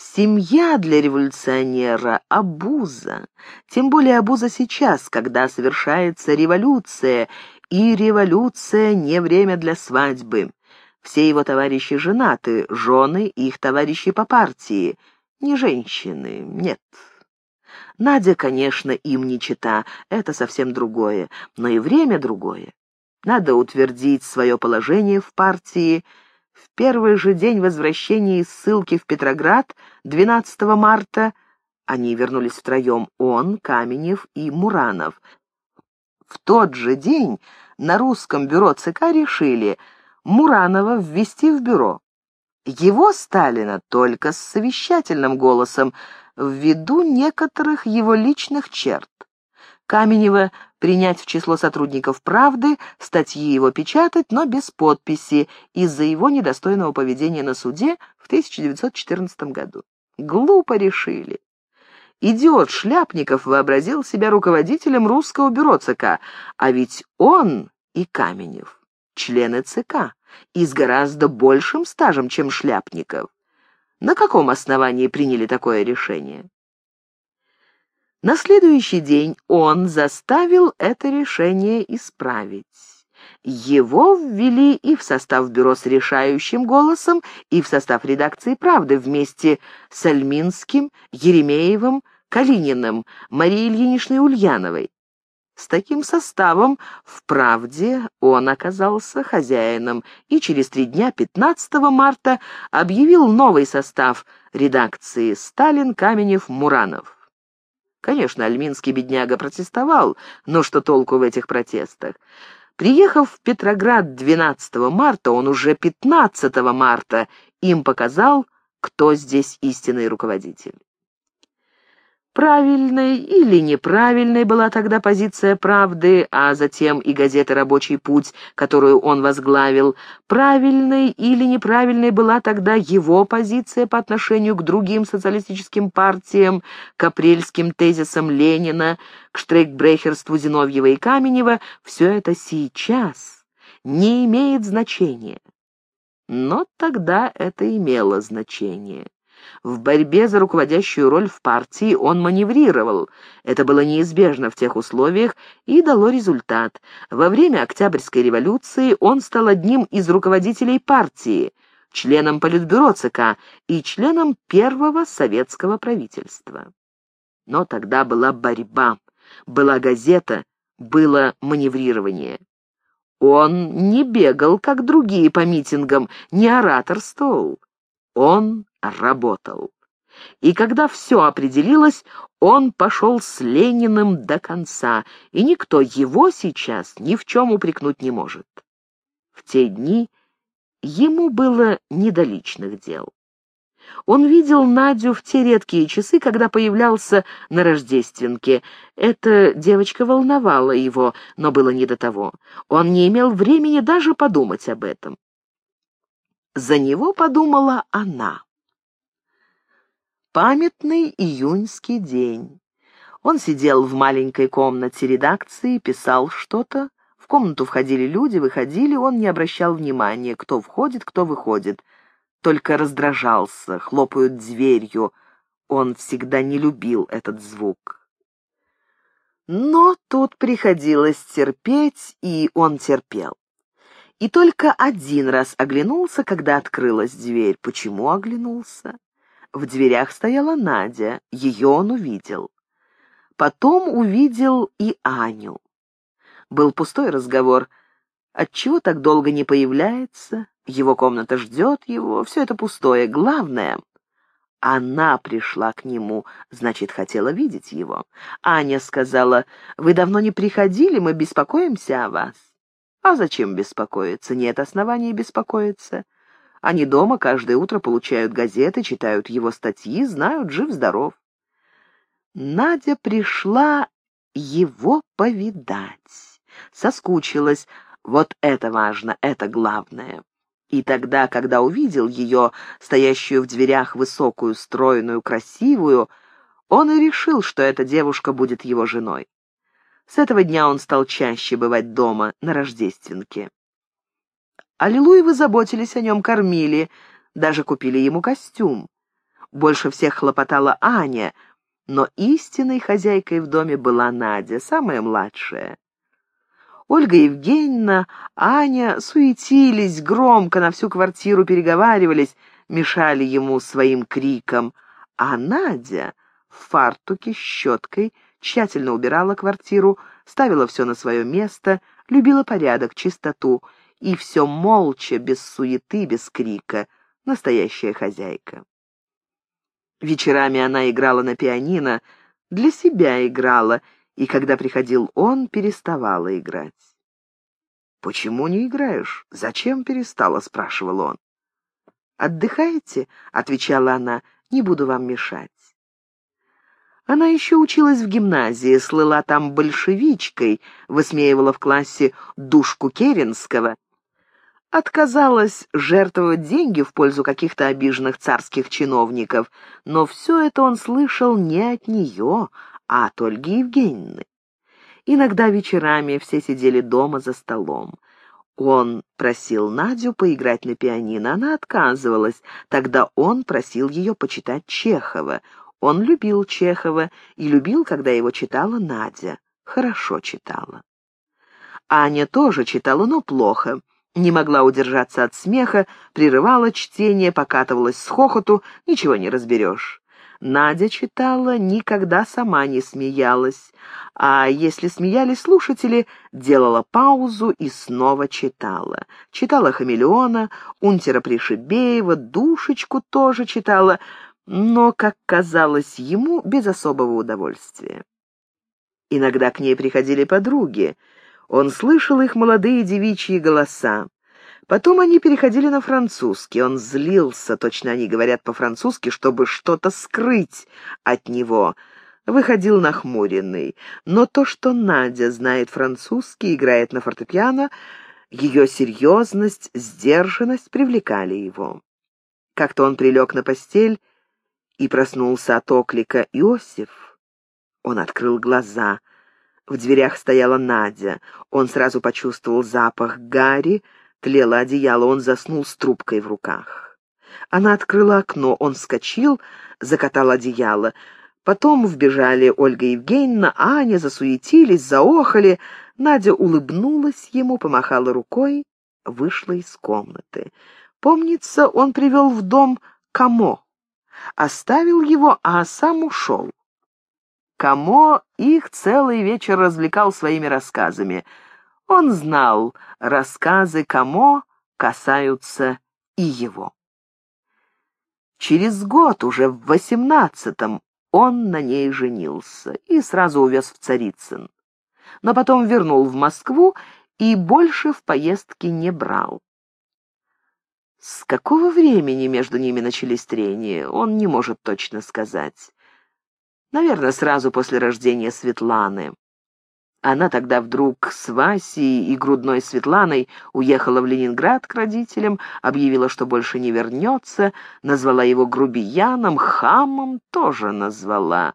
Семья для революционера — обуза. Тем более обуза сейчас, когда совершается революция, и революция не время для свадьбы. Все его товарищи женаты, жены их товарищи по партии. Не женщины, нет. Надя, конечно, им не чита, это совсем другое, но и время другое. Надо утвердить свое положение в партии — в первый же день возвращения из ссылки в Петроград, 12 марта, они вернулись втроем, он, Каменев и Муранов. В тот же день на русском бюро ЦК решили Муранова ввести в бюро. Его Сталина только с совещательным голосом, ввиду некоторых его личных черт. Каменева принять в число сотрудников «Правды», статьи его печатать, но без подписи, из-за его недостойного поведения на суде в 1914 году. Глупо решили. Идиот Шляпников вообразил себя руководителем русского бюро ЦК, а ведь он и Каменев — члены ЦК, и с гораздо большим стажем, чем Шляпников. На каком основании приняли такое решение? На следующий день он заставил это решение исправить. Его ввели и в состав бюро с решающим голосом, и в состав редакции «Правды» вместе с Альминским, Еремеевым, Калининым, Марией Ильиничной Ульяновой. С таким составом в «Правде» он оказался хозяином и через три дня, 15 марта, объявил новый состав редакции «Сталин, Каменев, Муранов». Конечно, альминский бедняга протестовал, но что толку в этих протестах? Приехав в Петроград 12 марта, он уже 15 марта им показал, кто здесь истинный руководитель. Правильной или неправильной была тогда позиция «Правды», а затем и газеты «Рабочий путь», которую он возглавил. Правильной или неправильной была тогда его позиция по отношению к другим социалистическим партиям, к апрельским тезисам Ленина, к штрейкбрехерству Зиновьева и Каменева. Все это сейчас не имеет значения. Но тогда это имело значение. В борьбе за руководящую роль в партии он маневрировал. Это было неизбежно в тех условиях и дало результат. Во время Октябрьской революции он стал одним из руководителей партии, членом Политбюро ЦК и членом первого советского правительства. Но тогда была борьба, была газета, было маневрирование. Он не бегал, как другие по митингам, не ораторствовал. Он работал. И когда все определилось, он пошел с Лениным до конца, и никто его сейчас ни в чем упрекнуть не может. В те дни ему было не до личных дел. Он видел Надю в те редкие часы, когда появлялся на Рождественке. Эта девочка волновала его, но было не до того. Он не имел времени даже подумать об этом. За него подумала она. Памятный июньский день. Он сидел в маленькой комнате редакции, писал что-то. В комнату входили люди, выходили, он не обращал внимания, кто входит, кто выходит. Только раздражался, хлопают дверью. Он всегда не любил этот звук. Но тут приходилось терпеть, и он терпел. И только один раз оглянулся, когда открылась дверь. Почему оглянулся? В дверях стояла Надя, ее он увидел. Потом увидел и Аню. Был пустой разговор. Отчего так долго не появляется? Его комната ждет его, все это пустое. Главное, она пришла к нему, значит, хотела видеть его. Аня сказала, «Вы давно не приходили, мы беспокоимся о вас». «А зачем беспокоиться? Нет оснований беспокоиться. Они дома каждое утро получают газеты, читают его статьи, знают, жив-здоров. Надя пришла его повидать. Соскучилась. Вот это важно, это главное. И тогда, когда увидел ее, стоящую в дверях высокую, стройную, красивую, он и решил, что эта девушка будет его женой. С этого дня он стал чаще бывать дома, на Рождественке. Аллилуевы заботились о нем, кормили, даже купили ему костюм. Больше всех хлопотала Аня, но истинной хозяйкой в доме была Надя, самая младшая. Ольга Евгеньевна, Аня суетились, громко на всю квартиру переговаривались, мешали ему своим криком, а Надя в фартуке щеткой тщательно убирала квартиру, ставила все на свое место, любила порядок, чистоту, и все молча, без суеты, без крика, настоящая хозяйка. Вечерами она играла на пианино, для себя играла, и когда приходил он, переставала играть. «Почему не играешь? Зачем перестала?» — спрашивал он. «Отдыхаете?» — отвечала она, — «не буду вам мешать». Она еще училась в гимназии, слыла там большевичкой, высмеивала в классе душку Керенского, отказалась жертвовать деньги в пользу каких-то обиженных царских чиновников, но все это он слышал не от нее, а от Ольги Евгеньевны. Иногда вечерами все сидели дома за столом. Он просил Надю поиграть на пианино, она отказывалась. Тогда он просил ее почитать Чехова. Он любил Чехова и любил, когда его читала Надя. Хорошо читала. Аня тоже читала, но плохо. Не могла удержаться от смеха, прерывала чтение, покатывалась с хохоту, ничего не разберешь. Надя читала, никогда сама не смеялась, а если смеялись слушатели, делала паузу и снова читала. Читала «Хамелеона», «Унтера Пришибеева», «Душечку» тоже читала, но, как казалось ему, без особого удовольствия. Иногда к ней приходили подруги. Он слышал их молодые девичьи голоса. Потом они переходили на французский. Он злился, точно они говорят по-французски, чтобы что-то скрыть от него. Выходил нахмуренный. Но то, что Надя знает французский, играет на фортепиано, ее серьезность, сдержанность привлекали его. Как-то он прилег на постель и проснулся от оклика «Иосиф». Он открыл глаза. В дверях стояла Надя. Он сразу почувствовал запах гари, Тлело одеяло, он заснул с трубкой в руках. Она открыла окно, он вскочил, закатал одеяло. Потом вбежали Ольга Евгеньевна, Аня, засуетились, заохали. Надя улыбнулась ему, помахала рукой, вышла из комнаты. Помнится, он привел в дом Камо, оставил его, а сам ушел. Камо их целый вечер развлекал своими рассказами — он знал, рассказы Камо касаются и его. Через год, уже в восемнадцатом, он на ней женился и сразу увез в Царицын. Но потом вернул в Москву и больше в поездки не брал. С какого времени между ними начались трения, он не может точно сказать. Наверное, сразу после рождения Светланы. Она тогда вдруг с Васей и грудной Светланой уехала в Ленинград к родителям, объявила, что больше не вернется, назвала его грубияном, хамом тоже назвала.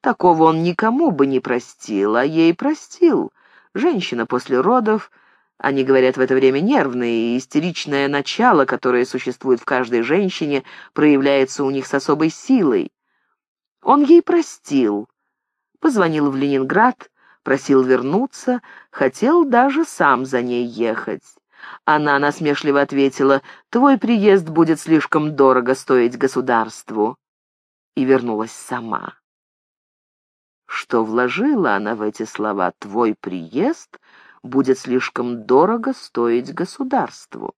Такого он никому бы не простил, а ей простил. Женщина после родов, они говорят в это время нервное и истеричное начало, которое существует в каждой женщине, проявляется у них с особой силой. Он ей простил. Позвонил в Ленинград, просил вернуться, хотел даже сам за ней ехать. Она насмешливо ответила, «Твой приезд будет слишком дорого стоить государству», и вернулась сама. Что вложила она в эти слова «твой приезд» будет слишком дорого стоить государству.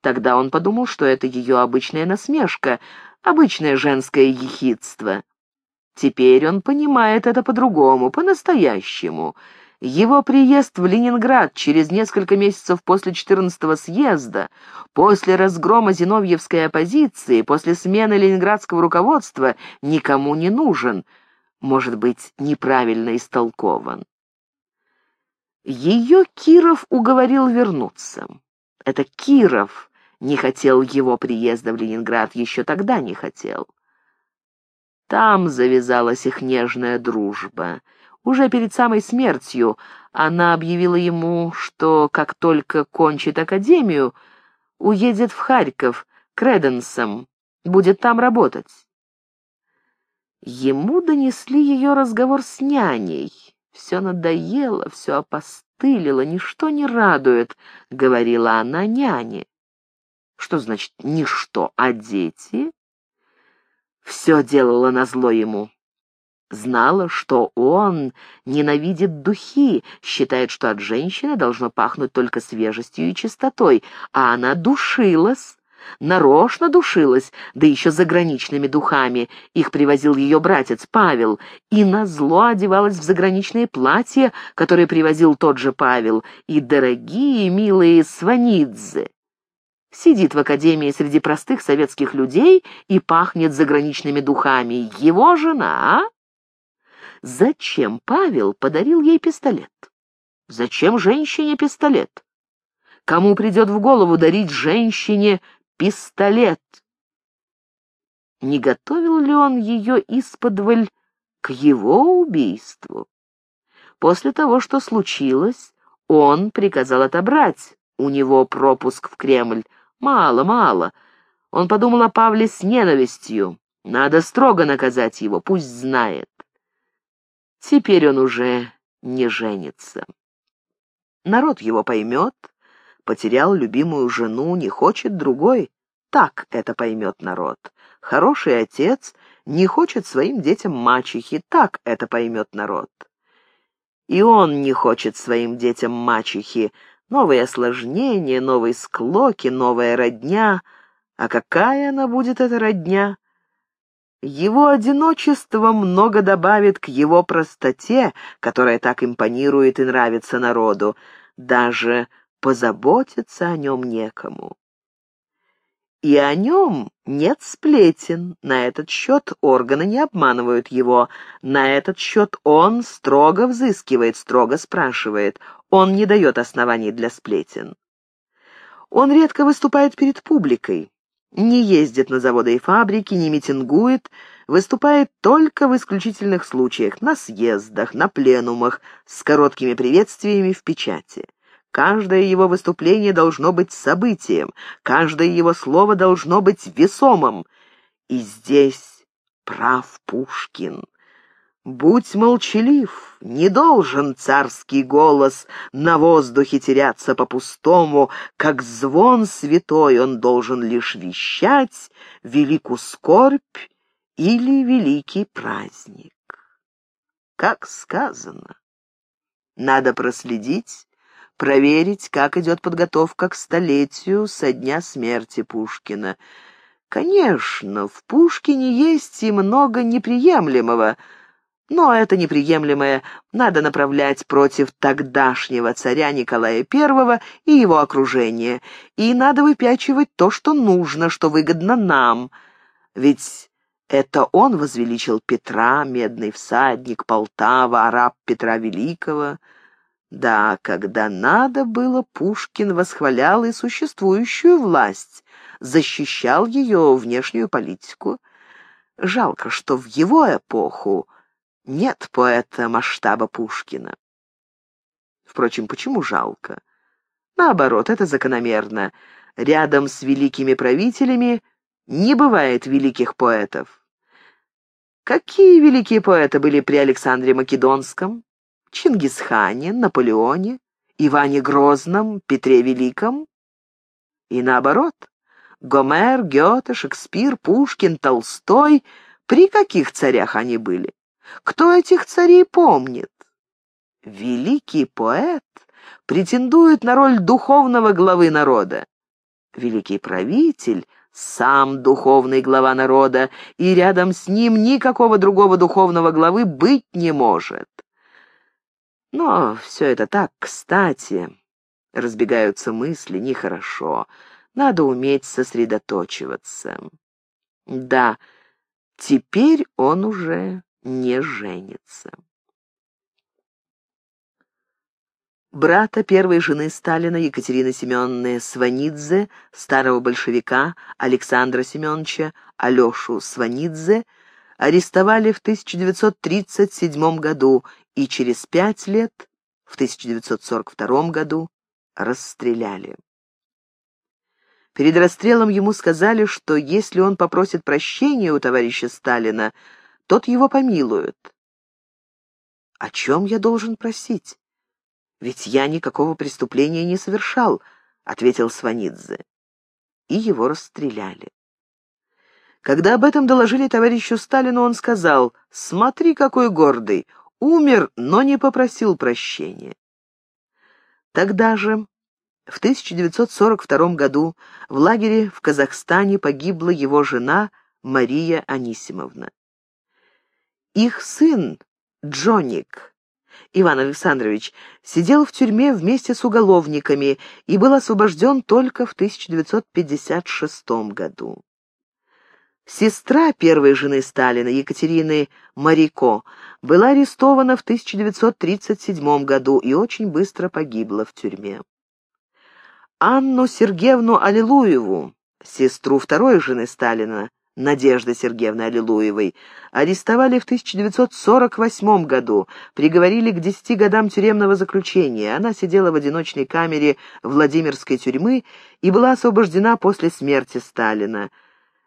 Тогда он подумал, что это ее обычная насмешка, обычное женское ехидство. Теперь он понимает это по-другому, по-настоящему. Его приезд в Ленинград через несколько месяцев после 14-го съезда, после разгрома зиновьевской оппозиции, после смены ленинградского руководства никому не нужен, может быть, неправильно истолкован. Ее Киров уговорил вернуться. Это Киров не хотел его приезда в Ленинград, еще тогда не хотел. Там завязалась их нежная дружба. Уже перед самой смертью она объявила ему, что как только кончит академию, уедет в Харьков к Реденсам, будет там работать. Ему донесли ее разговор с няней. «Все надоело, все опостылило, ничто не радует», — говорила она няне. «Что значит «ничто», а дети?» Все делала назло ему. Знала, что он ненавидит духи, считает, что от женщины должно пахнуть только свежестью и чистотой, а она душилась, нарочно душилась, да еще заграничными духами. Их привозил ее братец Павел, и назло одевалась в заграничные платья, которые привозил тот же Павел, и дорогие милые сванидзе. Сидит в академии среди простых советских людей и пахнет заграничными духами. Его жена, а? зачем Павел подарил ей пистолет? Зачем женщине пистолет? Кому придет в голову дарить женщине пистолет? Не готовил ли он ее исподволь к его убийству? После того, что случилось, он приказал отобрать у него пропуск в Кремль. Мало, мало. Он подумал о Павле с ненавистью. Надо строго наказать его, пусть знает. Теперь он уже не женится. Народ его поймет, потерял любимую жену, не хочет другой. Так это поймет народ. Хороший отец не хочет своим детям мачехи, так это поймет народ. И он не хочет своим детям мачехи. Новые осложнения, новые склоки, новая родня. А какая она будет, эта родня? Его одиночество много добавит к его простоте, которая так импонирует и нравится народу. Даже позаботиться о нем некому. И о нем нет сплетен. На этот счет органы не обманывают его. На этот счет он строго взыскивает, строго спрашивает. Он не дает оснований для сплетен. Он редко выступает перед публикой не ездит на заводы и фабрики, не митингует, выступает только в исключительных случаях, на съездах, на пленумах, с короткими приветствиями в печати. Каждое его выступление должно быть событием, каждое его слово должно быть весомым. И здесь прав Пушкин. Будь молчалив, не должен царский голос на воздухе теряться по-пустому, как звон святой он должен лишь вещать великую скорбь или великий праздник. Как сказано, надо проследить, проверить, как идет подготовка к столетию со дня смерти Пушкина. Конечно, в Пушкине есть и много неприемлемого — но это неприемлемое надо направлять против тогдашнего царя Николая I и его окружения, и надо выпячивать то, что нужно, что выгодно нам. Ведь это он возвеличил Петра, медный всадник, Полтава, араб Петра Великого. Да, когда надо было, Пушкин восхвалял и существующую власть, защищал ее внешнюю политику. Жалко, что в его эпоху нет поэта масштаба Пушкина. Впрочем, почему жалко? Наоборот, это закономерно. Рядом с великими правителями не бывает великих поэтов. Какие великие поэты были при Александре Македонском, Чингисхане, Наполеоне, Иване Грозном, Петре Великом? И наоборот, Гомер, Гёте, Шекспир, Пушкин, Толстой, при каких царях они были? Кто этих царей помнит? Великий поэт претендует на роль духовного главы народа. Великий правитель — сам духовный глава народа, и рядом с ним никакого другого духовного главы быть не может. Но все это так кстати. Разбегаются мысли, нехорошо. Надо уметь сосредоточиваться. Да, теперь он уже не женится. Брата первой жены Сталина Екатерины Семеновны Сванидзе, старого большевика Александра Семеновича Алешу Сванидзе, арестовали в 1937 году и через пять лет, в 1942 году, расстреляли. Перед расстрелом ему сказали, что если он попросит прощения у товарища Сталина, тот его помилует. «О чем я должен просить? Ведь я никакого преступления не совершал», — ответил Сванидзе. И его расстреляли. Когда об этом доложили товарищу Сталину, он сказал, «Смотри, какой гордый! Умер, но не попросил прощения». Тогда же, в 1942 году, в лагере в Казахстане погибла его жена Мария Анисимовна. Их сын, Джоник, Иван Александрович, сидел в тюрьме вместе с уголовниками и был освобожден только в 1956 году. Сестра первой жены Сталина, Екатерины Марико, была арестована в 1937 году и очень быстро погибла в тюрьме. Анну Сергеевну Аллилуеву, сестру второй жены Сталина, Надежды Сергеевны Аллилуевой, арестовали в 1948 году, приговорили к 10 годам тюремного заключения. Она сидела в одиночной камере Владимирской тюрьмы и была освобождена после смерти Сталина.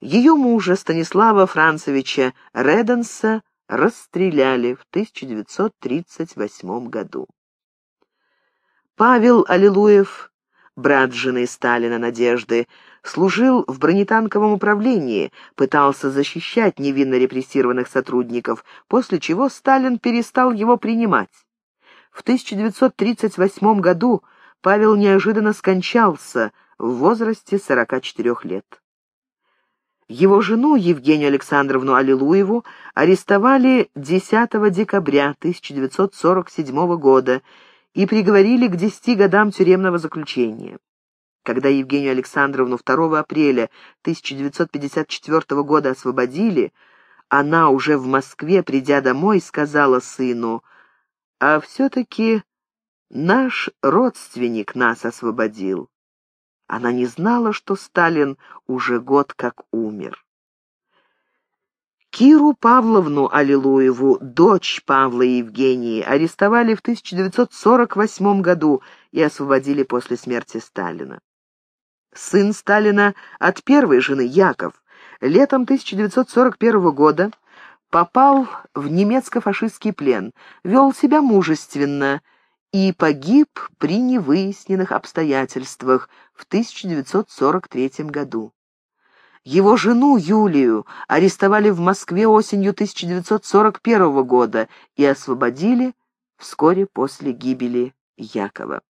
Ее мужа Станислава Францевича Реденса расстреляли в 1938 году. Павел Аллилуев, брат жены Сталина Надежды, служил в бронетанковом управлении, пытался защищать невинно репрессированных сотрудников, после чего Сталин перестал его принимать. В 1938 году Павел неожиданно скончался в возрасте 44 лет. Его жену, Евгению Александровну Аллилуеву, арестовали 10 декабря 1947 года и приговорили к 10 годам тюремного заключения. Когда Евгению Александровну 2 апреля 1954 года освободили, она уже в Москве, придя домой, сказала сыну, «А все-таки наш родственник нас освободил». Она не знала, что Сталин уже год как умер. Киру Павловну Аллилуеву, дочь Павла и Евгении, арестовали в 1948 году и освободили после смерти Сталина. Сын Сталина от первой жены, Яков, летом 1941 года попал в немецко-фашистский плен, вел себя мужественно и погиб при невыясненных обстоятельствах в 1943 году. Его жену Юлию арестовали в Москве осенью 1941 года и освободили вскоре после гибели Якова.